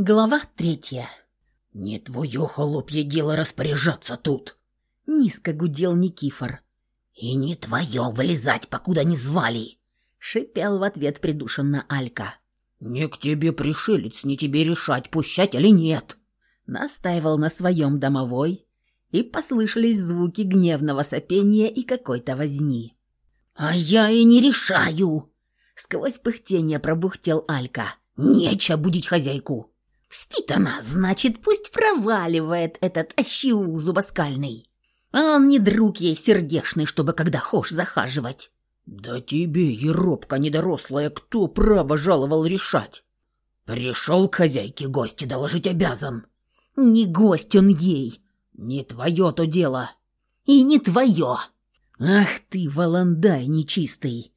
Глава третья. «Не твое холопье дело распоряжаться тут!» Низко гудел Никифор. «И не твое вылезать, покуда не звали!» Шипел в ответ придушенно Алька. «Не к тебе пришелец, не тебе решать, пущать или нет!» Настаивал на своем домовой, и послышались звуки гневного сопения и какой-то возни. «А я и не решаю!» Сквозь пыхтение пробухтел Алька. «Нече будить хозяйку!» Спит она, значит, пусть проваливает этот ощеул зубоскальный. А он не друг ей сердешный, чтобы когда хошь захаживать. Да тебе, еробка недорослая, кто право жаловал решать? Пришел к хозяйке гости доложить обязан. Не гость он ей. Не твое то дело. И не твое. Ах ты, валандай нечистый.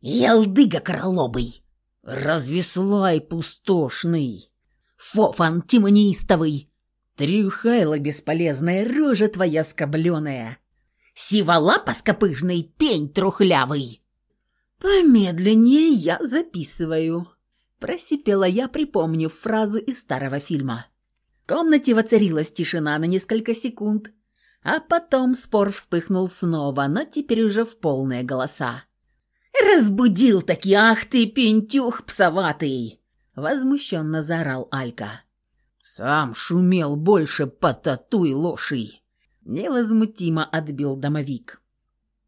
Ялдыга королобый. Развеслай пустошный. Фофан тимонистовый, трюхайло бесполезная, рожа твоя скобленая, сиволапа скопыжный, пень трухлявый. Помедленнее я записываю, просипела я, припомнив фразу из старого фильма. В комнате воцарилась тишина на несколько секунд, а потом спор вспыхнул снова, но теперь уже в полные голоса. «Разбудил таки, ах ты, пентюх псоватый!» Возмущенно заорал Алька. «Сам шумел больше по тату и лоши!» Невозмутимо отбил домовик.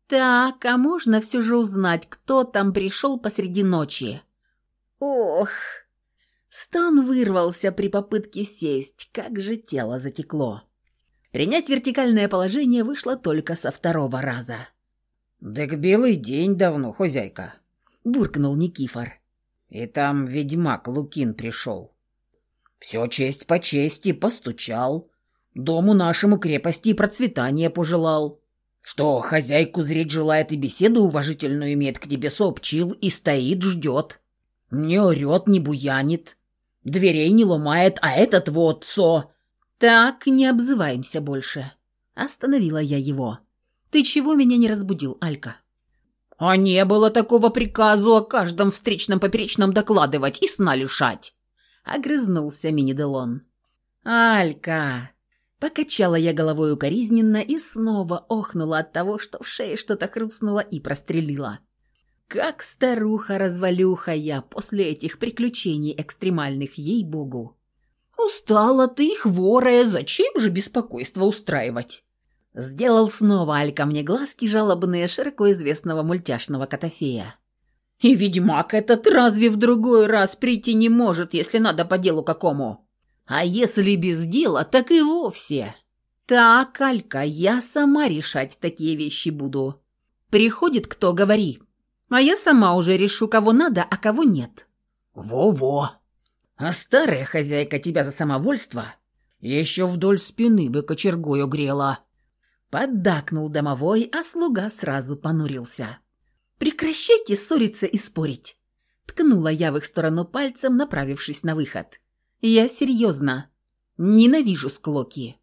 «Так, а можно все же узнать, кто там пришел посреди ночи?» «Ох!» Стон вырвался при попытке сесть, как же тело затекло. Принять вертикальное положение вышло только со второго раза. «Так белый день давно, хозяйка», — буркнул Никифор. И там ведьмак Лукин пришел. Все честь по чести, постучал. Дому нашему крепости и процветания пожелал. Что, хозяйку зреть желает и беседу уважительную имеет, к тебе сообщил и стоит, ждет. Не орет, не буянит. Дверей не ломает, а этот вот, со... Так, не обзываемся больше. Остановила я его. Ты чего меня не разбудил, Алька? А не было такого приказу о каждом встречном поперечном докладывать и сна лишать. Огрызнулся мини-делон. Алька! Покачала я головой укоризненно и снова охнула от того, что в шее что-то хрустнуло и прострелила. Как старуха-развалюха я после этих приключений экстремальных, ей-богу. Устала ты, хворая, зачем же беспокойство устраивать? Сделал снова Алька мне глазки жалобные широко известного мультяшного котофея. «И ведьмак этот разве в другой раз прийти не может, если надо по делу какому? А если без дела, так и вовсе». «Так, Алька, я сама решать такие вещи буду. Приходит кто, говори. А я сама уже решу, кого надо, а кого нет». «Во-во! А старая хозяйка тебя за самовольство еще вдоль спины бы кочергою грела». Поддакнул домовой, а слуга сразу понурился. «Прекращайте ссориться и спорить!» Ткнула я в их сторону пальцем, направившись на выход. «Я серьезно. Ненавижу склоки».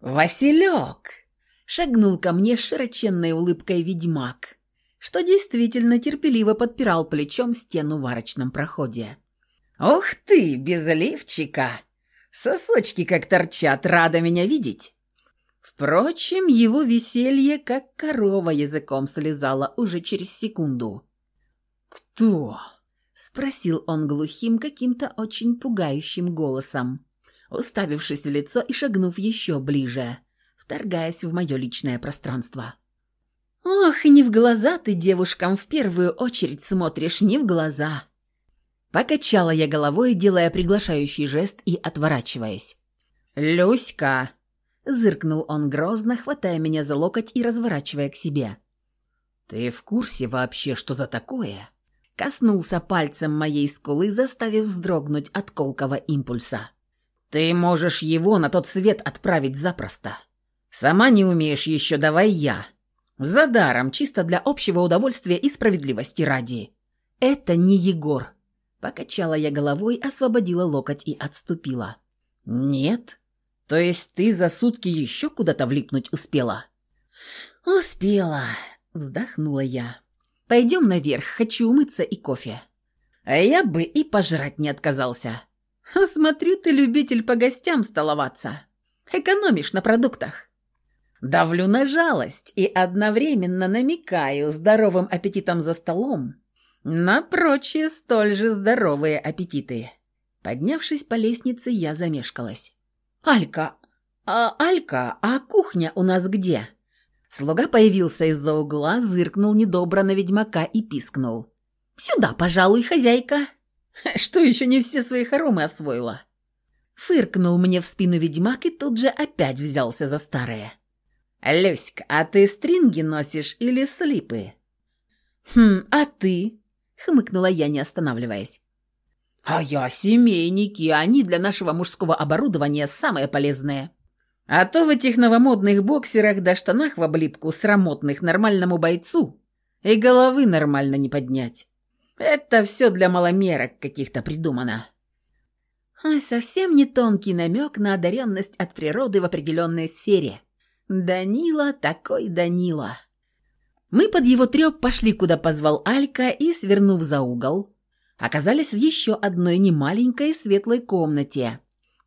«Василек!» Шагнул ко мне широченной улыбкой ведьмак, что действительно терпеливо подпирал плечом стену в арочном проходе. «Ух ты, без лифчика! Сосочки как торчат, рада меня видеть!» Впрочем, его веселье, как корова, языком слезало уже через секунду. «Кто?» — спросил он глухим, каким-то очень пугающим голосом, уставившись в лицо и шагнув еще ближе, вторгаясь в мое личное пространство. «Ох, не в глаза ты девушкам в первую очередь смотришь, не в глаза!» Покачала я головой, делая приглашающий жест и отворачиваясь. «Люська!» Зыркнул он грозно, хватая меня за локоть и разворачивая к себе. «Ты в курсе вообще, что за такое?» Коснулся пальцем моей скулы, заставив вздрогнуть от колкого импульса. «Ты можешь его на тот свет отправить запросто. Сама не умеешь еще, давай я. За даром, чисто для общего удовольствия и справедливости ради. Это не Егор». Покачала я головой, освободила локоть и отступила. «Нет?» То есть ты за сутки еще куда-то влипнуть успела?» «Успела», — вздохнула я. «Пойдем наверх, хочу умыться и кофе». «А я бы и пожрать не отказался». Смотрю, ты любитель по гостям столоваться. Экономишь на продуктах. Давлю на жалость и одновременно намекаю здоровым аппетитом за столом на прочие столь же здоровые аппетиты. Поднявшись по лестнице, я замешкалась. «Алька! А, Алька, а кухня у нас где?» Слуга появился из-за угла, зыркнул недобро на ведьмака и пискнул. «Сюда, пожалуй, хозяйка!» «Что еще не все свои хоромы освоила?» Фыркнул мне в спину ведьмак и тут же опять взялся за старое. «Люська, а ты стринги носишь или слипы?» «Хм, а ты?» — хмыкнула я, не останавливаясь. «А я семейники, они для нашего мужского оборудования самые полезные. А то в этих новомодных боксерах да штанах в облипку срамотных нормальному бойцу и головы нормально не поднять. Это все для маломерок каких-то придумано». А совсем не тонкий намек на одаренность от природы в определенной сфере. Данила такой Данила. Мы под его треп пошли, куда позвал Алька, и, свернув за угол, оказались в еще одной немаленькой светлой комнате,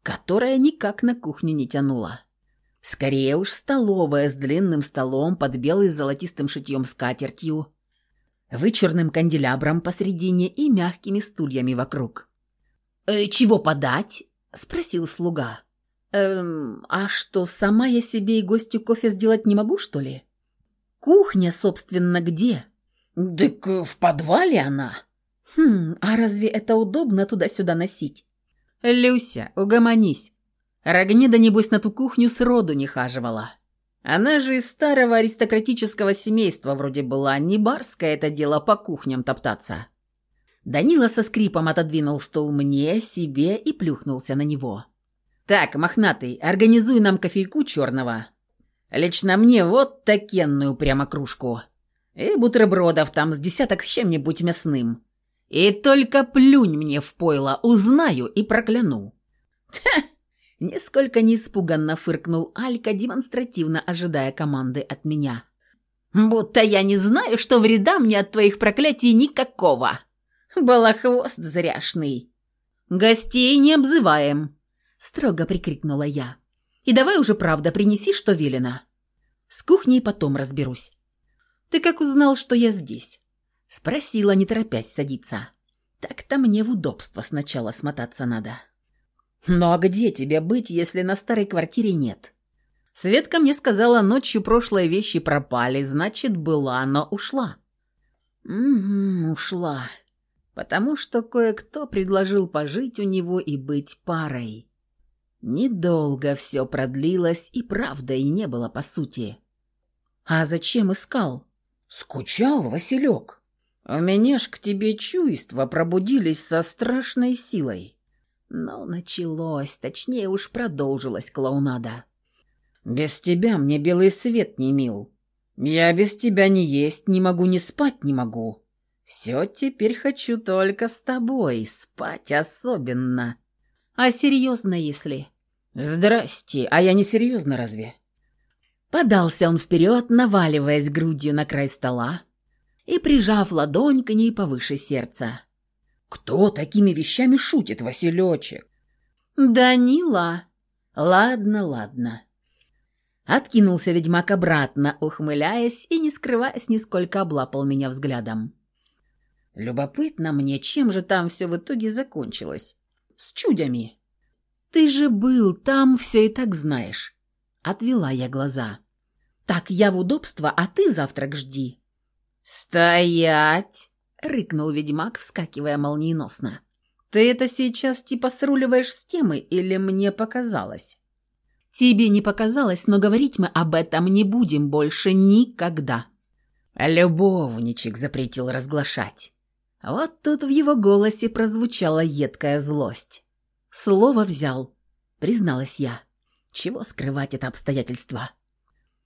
которая никак на кухню не тянула. Скорее уж столовая с длинным столом под белой с золотистым шитьем скатертью, вычурным канделябром посредине и мягкими стульями вокруг. «Э, «Чего подать?» – спросил слуга. «Эм, а что, сама я себе и гостю кофе сделать не могу, что ли?» «Кухня, собственно, где?» «Так в подвале она». «Хм, а разве это удобно туда-сюда носить?» «Люся, угомонись. Рогнеда, небось, на ту кухню сроду не хаживала. Она же из старого аристократического семейства вроде была, не барское это дело по кухням топтаться». Данила со скрипом отодвинул стол мне, себе и плюхнулся на него. «Так, мохнатый, организуй нам кофейку черного. Лично мне вот такенную прямо кружку. И бутербродов там с десяток с чем-нибудь мясным. И только плюнь мне в пойло, узнаю и прокляну». «Ха!» Несколько не фыркнул Алька, демонстративно ожидая команды от меня. «Будто я не знаю, что вреда мне от твоих проклятий никакого. Балахвост зряшный. Гостей не обзываем строго прикрикнула я. «И давай уже правда принеси, что велено. С кухней потом разберусь». «Ты как узнал, что я здесь?» Спросила, не торопясь садиться. «Так-то мне в удобство сначала смотаться надо». «Ну а где тебе быть, если на старой квартире нет?» Светка мне сказала, ночью прошлые вещи пропали, значит, была, но ушла. «Угу, ушла. Потому что кое-кто предложил пожить у него и быть парой. Недолго все продлилось, и правда и не было по сути. А зачем искал? Скучал, Василек. У меня ж к тебе чувства пробудились со страшной силой. Но началось, точнее уж продолжилась клоунада. Без тебя мне белый свет не мил. Я без тебя ни есть не могу, ни спать не могу. Все теперь хочу только с тобой, спать особенно. А серьезно, если? Здрасте, а я не серьезно разве? Подался он вперед, наваливаясь грудью на край стола и прижав ладонь к ней повыше сердца. Кто такими вещами шутит, Василечек? Данила. Ладно, ладно. Откинулся ведьмак обратно, ухмыляясь и, не скрываясь, нисколько облапал меня взглядом. Любопытно мне, чем же там все в итоге закончилось. С чудями. «Ты же был там, все и так знаешь». Отвела я глаза. «Так, я в удобство, а ты завтрак жди». «Стоять!» — рыкнул ведьмак, вскакивая молниеносно. «Ты это сейчас типа сруливаешь с темы или мне показалось?» «Тебе не показалось, но говорить мы об этом не будем больше никогда». Любовничек запретил разглашать. Вот тут в его голосе прозвучала едкая злость. Слово взял, призналась я. Чего скрывать это обстоятельство?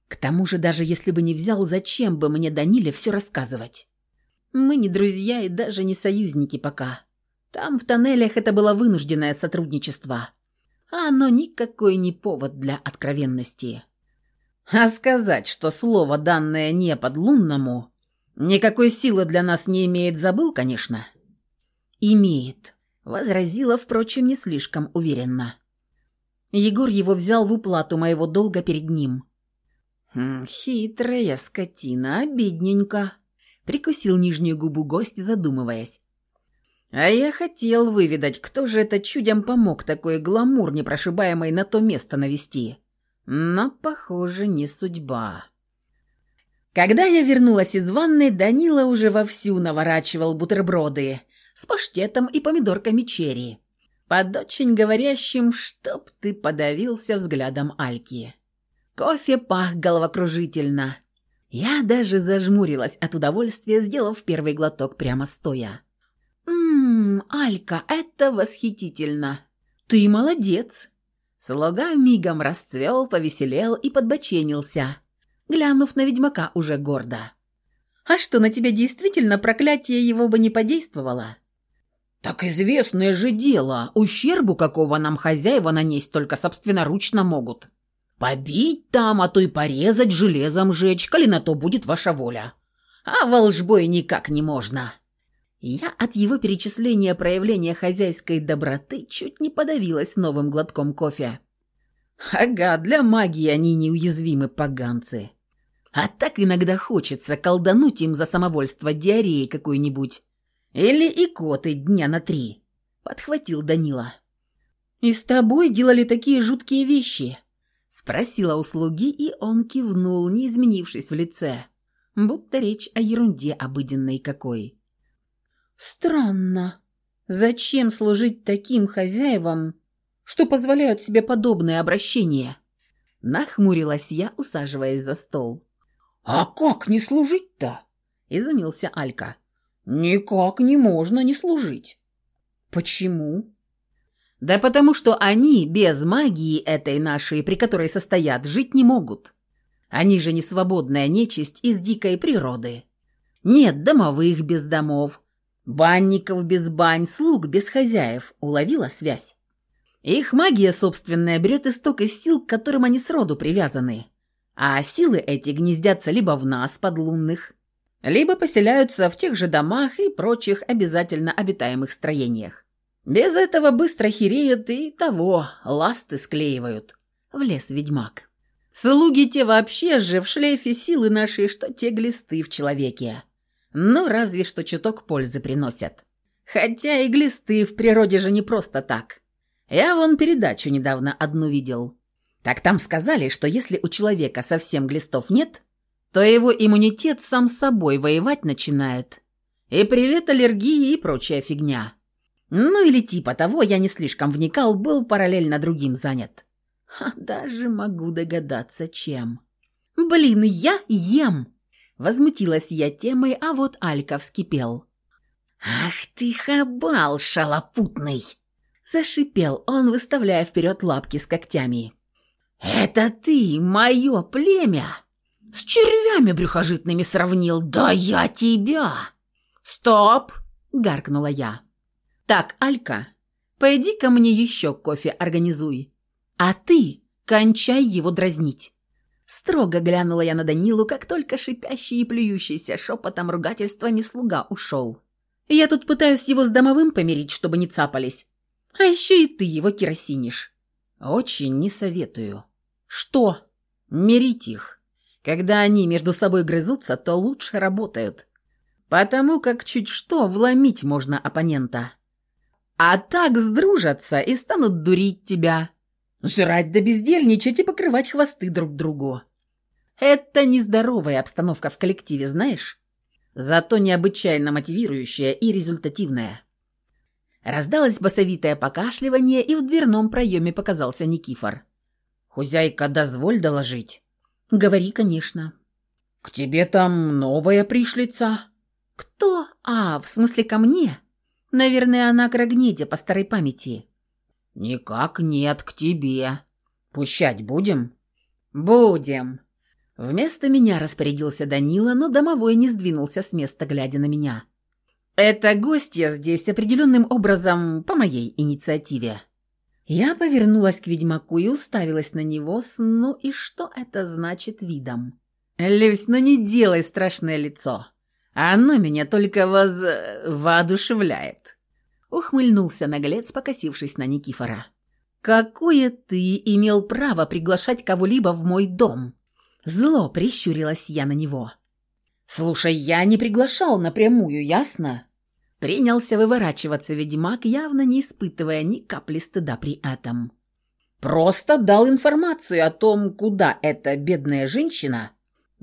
К тому же, даже если бы не взял, зачем бы мне Даниле все рассказывать? Мы не друзья и даже не союзники пока. Там, в тоннелях, это было вынужденное сотрудничество. А оно никакой не повод для откровенности. А сказать, что слово, данное не подлунному, никакой силы для нас не имеет, забыл, конечно? Имеет. Возразила, впрочем, не слишком уверенно. Егор его взял в уплату моего долга перед ним. «Хм, «Хитрая скотина, обидненько», — прикусил нижнюю губу гость, задумываясь. «А я хотел выведать, кто же это чудям помог такой гламур непрошибаемый на то место навести. Но, похоже, не судьба». Когда я вернулась из ванной, Данила уже вовсю наворачивал бутерброды с паштетом и помидорками черри под очень говорящим, чтоб ты подавился взглядом Альки. Кофе пах головокружительно. Я даже зажмурилась от удовольствия, сделав первый глоток прямо стоя. «Ммм, Алька, это восхитительно! Ты молодец!» Слуга мигом расцвел, повеселел и подбоченился, глянув на ведьмака уже гордо. «А что, на тебя действительно проклятие его бы не подействовало?» «Так известное же дело, ущербу какого нам хозяева нанесть только собственноручно могут. Побить там, а то и порезать, железом жечь, коли на то будет ваша воля. А волжбой никак не можно». Я от его перечисления проявления хозяйской доброты чуть не подавилась новым глотком кофе. Ага, для магии они неуязвимы поганцы. А так иногда хочется колдануть им за самовольство диареи какой-нибудь или икоты дня на три», — подхватил Данила. «И с тобой делали такие жуткие вещи?» — спросила у слуги, и он кивнул, не изменившись в лице, будто речь о ерунде обыденной какой. «Странно. Зачем служить таким хозяевам, что позволяют себе подобное обращение?» Нахмурилась я, усаживаясь за стол. «А как не служить-то?» — изумился Алька. «Никак не можно не служить». «Почему?» «Да потому что они без магии этой нашей, при которой состоят, жить не могут. Они же не свободная нечисть из дикой природы. Нет домовых без домов, банников без бань, слуг без хозяев. Уловила связь?» Их магия собственная берет исток из сил, к которым они сроду привязаны. А силы эти гнездятся либо в нас, подлунных, либо поселяются в тех же домах и прочих обязательно обитаемых строениях. Без этого быстро хереют и того, ласты склеивают. В лес ведьмак. Слуги те вообще же в шлейфе силы нашей, что те глисты в человеке. Ну, разве что чуток пользы приносят. Хотя и глисты в природе же не просто так. Я вон передачу недавно одну видел. Так там сказали, что если у человека совсем глистов нет, то его иммунитет сам собой воевать начинает. И привет аллергии и прочая фигня. Ну или типа того, я не слишком вникал, был параллельно другим занят. А даже могу догадаться, чем. «Блин, я ем!» Возмутилась я темой, а вот Алька вскипел. «Ах ты хабал шалопутный!» Зашипел он, выставляя вперед лапки с когтями. «Это ты, мое племя!» С червями брюхожитными сравнил. Да я тебя!» «Стоп!» — гаркнула я. «Так, Алька, пойди ко мне еще кофе организуй. А ты кончай его дразнить». Строго глянула я на Данилу, как только шипящий и плюющийся шепотом ругательствами слуга ушел. «Я тут пытаюсь его с домовым помирить, чтобы не цапались. А еще и ты его керосинишь». «Очень не советую». «Что?» «Мирить их. Когда они между собой грызутся, то лучше работают. Потому как чуть что вломить можно оппонента. А так сдружатся и станут дурить тебя. Жрать да бездельничать и покрывать хвосты друг другу. Это нездоровая обстановка в коллективе, знаешь? Зато необычайно мотивирующая и результативная. Раздалось басовитое покашливание, и в дверном проеме показался Никифор. «Хозяйка, дозволь доложить». «Говори, конечно». «К тебе там новая пришлица?» «Кто? А, в смысле ко мне? Наверное, она к по старой памяти». «Никак нет, к тебе. Пущать будем?» «Будем». Вместо меня распорядился Данила, но домовой не сдвинулся с места, глядя на меня. «Это гостья здесь определенным образом по моей инициативе». Я повернулась к ведьмаку и уставилась на него с «ну и что это значит видом?» «Люсь, ну не делай страшное лицо. Оно меня только воз... воодушевляет». Ухмыльнулся наглец, покосившись на Никифора. «Какое ты имел право приглашать кого-либо в мой дом?» Зло прищурилась я на него. «Слушай, я не приглашал напрямую, ясно?» Принялся выворачиваться ведьмак, явно не испытывая ни капли стыда при этом. «Просто дал информацию о том, куда эта бедная женщина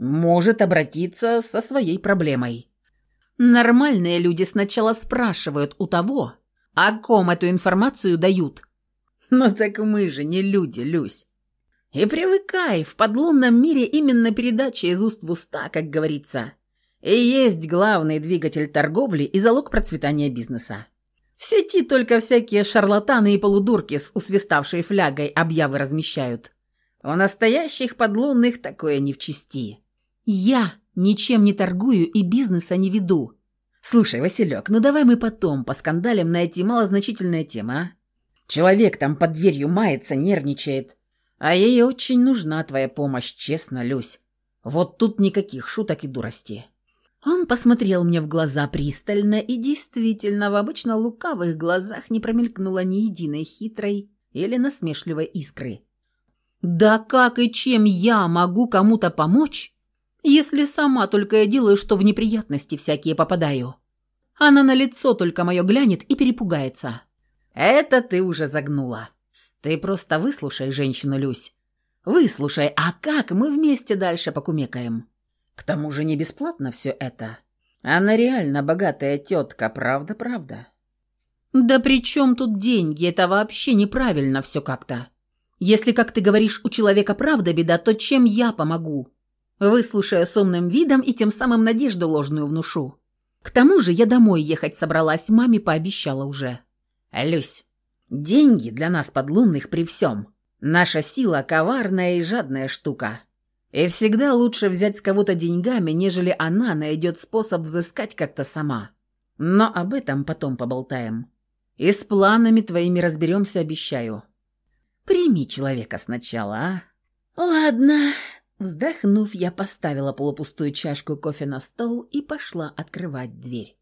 может обратиться со своей проблемой». Нормальные люди сначала спрашивают у того, о ком эту информацию дают, «Ну так мы же не люди, Люсь. И привыкай, в подлунном мире именно передача из уст в уста, как говорится, и есть главный двигатель торговли и залог процветания бизнеса. В сети только всякие шарлатаны и полудурки с усвиставшей флягой объявы размещают. У настоящих подлунных такое не в чести. Я ничем не торгую и бизнеса не веду. Слушай, Василек, ну давай мы потом поскандалим на эти малозначительные темы, а? Человек там под дверью мается, нервничает. А ей очень нужна твоя помощь, честно, Люсь. Вот тут никаких шуток и дурости». Он посмотрел мне в глаза пристально, и действительно, в обычно лукавых глазах не промелькнуло ни единой хитрой или насмешливой искры. «Да как и чем я могу кому-то помочь, если сама только я делаю, что в неприятности всякие попадаю? Она на лицо только мое глянет и перепугается. «Это ты уже загнула. Ты просто выслушай женщину, Люсь. Выслушай, а как мы вместе дальше покумекаем? К тому же не бесплатно все это. Она реально богатая тетка, правда-правда?» «Да при чем тут деньги? Это вообще неправильно все как-то. Если, как ты говоришь, у человека правда беда, то чем я помогу? Выслушаю с умным видом и тем самым надежду ложную внушу. К тому же я домой ехать собралась, маме пообещала уже». «Люсь, деньги для нас подлунных при всем. Наша сила коварная и жадная штука. И всегда лучше взять с кого-то деньгами, нежели она найдет способ взыскать как-то сама. Но об этом потом поболтаем. И с планами твоими разберемся, обещаю. Прими человека сначала, а? Ладно. Вздохнув, я поставила полупустую чашку кофе на стол и пошла открывать дверь.